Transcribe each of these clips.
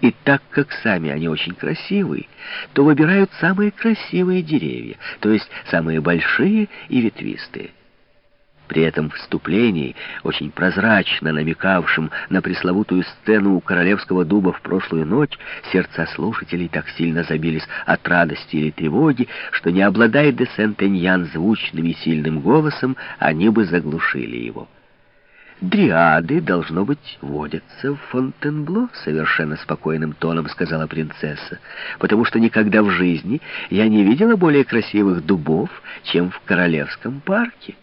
И так как сами они очень красивые, то выбирают самые красивые деревья, то есть самые большие и ветвистые. При этом вступлении, очень прозрачно намекавшем на пресловутую сцену у королевского дуба в прошлую ночь, сердца слушателей так сильно забились от радости или тревоги, что, не обладая де Сентеньян звучным и сильным голосом, они бы заглушили его. «Дриады, должно быть, водятся в Фонтенбло», — совершенно спокойным тоном сказала принцесса, «потому что никогда в жизни я не видела более красивых дубов, чем в Королевском парке».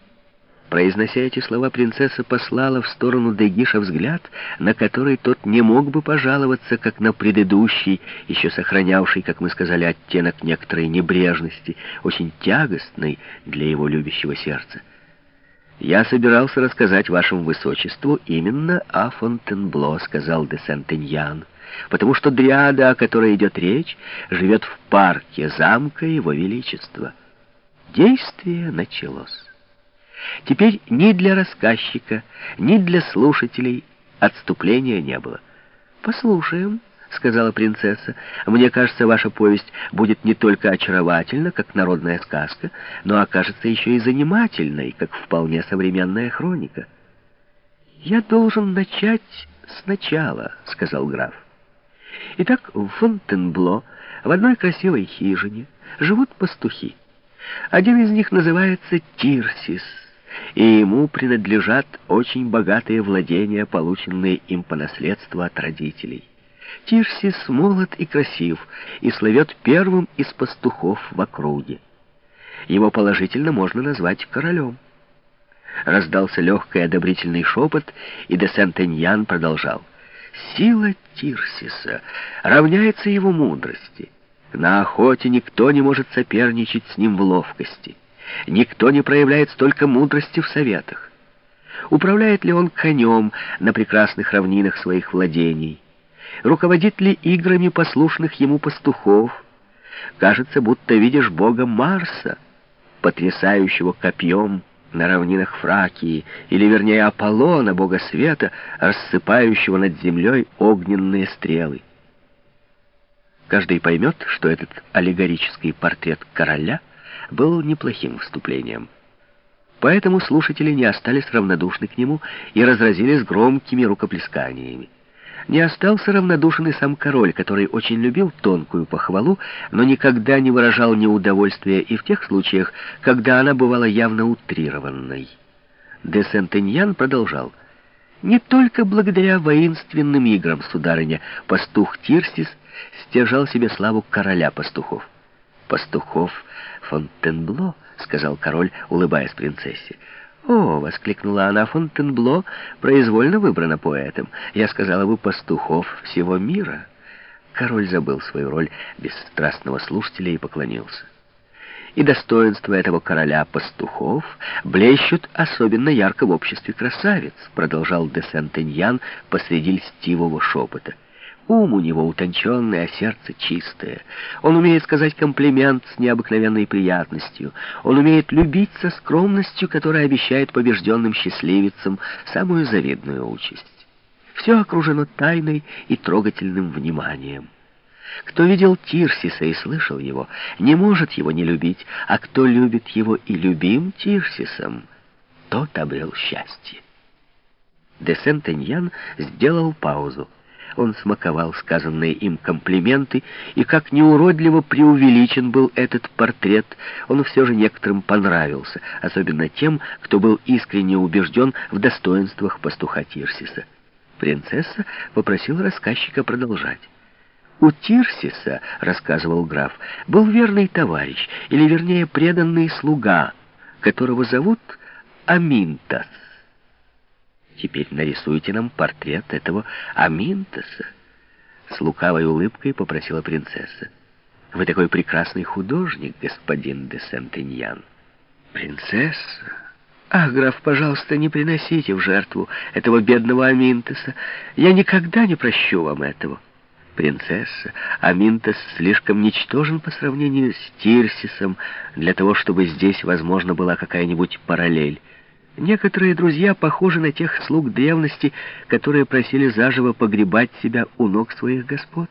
Произнося эти слова, принцесса послала в сторону Дегиша взгляд, на который тот не мог бы пожаловаться, как на предыдущий, еще сохранявший, как мы сказали, оттенок некоторой небрежности, очень тягостный для его любящего сердца. «Я собирался рассказать вашему высочеству именно о Фонтенбло», — сказал де Сентеньян, «потому что дриада, о которой идет речь, живет в парке замка его величества». Действие началось. Теперь ни для рассказчика, ни для слушателей отступления не было. «Послушаем», — сказала принцесса. «Мне кажется, ваша повесть будет не только очаровательна, как народная сказка, но окажется еще и занимательной, как вполне современная хроника». «Я должен начать сначала», — сказал граф. Итак, в Фонтенбло, в одной красивой хижине, живут пастухи. Один из них называется Тирсис — и ему принадлежат очень богатые владения, полученные им по наследству от родителей. Тирсис молод и красив, и славет первым из пастухов в округе. Его положительно можно назвать королем. Раздался легкий одобрительный шепот, и де Сентеньян продолжал. «Сила Тирсиса равняется его мудрости. На охоте никто не может соперничать с ним в ловкости». Никто не проявляет столько мудрости в советах. Управляет ли он конем на прекрасных равнинах своих владений? Руководит ли играми послушных ему пастухов? Кажется, будто видишь бога Марса, потрясающего копьем на равнинах Фракии, или, вернее, Аполлона, бога света, рассыпающего над землей огненные стрелы. Каждый поймет, что этот аллегорический портрет короля — был неплохим вступлением. Поэтому слушатели не остались равнодушны к нему и разразились громкими рукоплесканиями. Не остался равнодушен и сам король, который очень любил тонкую похвалу, но никогда не выражал неудовольствия и в тех случаях, когда она бывала явно утрированной. Де Сентеньян продолжал. «Не только благодаря воинственным играм, сударыня, пастух Тирсис стяжал себе славу короля пастухов. Пастухов Фонтенбло», — сказал король, улыбаясь принцессе. «О!» — воскликнула она. «Фонтенбло произвольно выбрано поэтом. Я сказала бы пастухов всего мира». Король забыл свою роль бесстрастного слушателя и поклонился. И достоинства этого короля пастухов блещут особенно ярко в обществе красавиц, продолжал де Сентеньян посреди льстивого шепота. Ум у него утонченный, а сердце чистое. Он умеет сказать комплимент с необыкновенной приятностью. Он умеет любить со скромностью, которая обещает побежденным счастливицам самую завидную участь. Все окружено тайной и трогательным вниманием. Кто видел Тирсиса и слышал его, не может его не любить, а кто любит его и любим Тирсисом, тот обрел счастье. Де Сентеньян сделал паузу. Он смаковал сказанные им комплименты, и как неуродливо преувеличен был этот портрет, он все же некоторым понравился, особенно тем, кто был искренне убежден в достоинствах пастуха Тирсиса. Принцесса попросила рассказчика продолжать. «У Тирсиса, — рассказывал граф, — был верный товарищ, или, вернее, преданный слуга, которого зовут Аминтас. Теперь нарисуйте нам портрет этого Аминтеса. С лукавой улыбкой попросила принцесса. Вы такой прекрасный художник, господин де Сентеньян. Принцесса? Ах, граф, пожалуйста, не приносите в жертву этого бедного Аминтеса. Я никогда не прощу вам этого. Принцесса, Аминтес слишком ничтожен по сравнению с Тирсисом для того, чтобы здесь, возможно, была какая-нибудь параллель. Некоторые друзья похожи на тех слуг древности, которые просили заживо погребать себя у ног своих господ.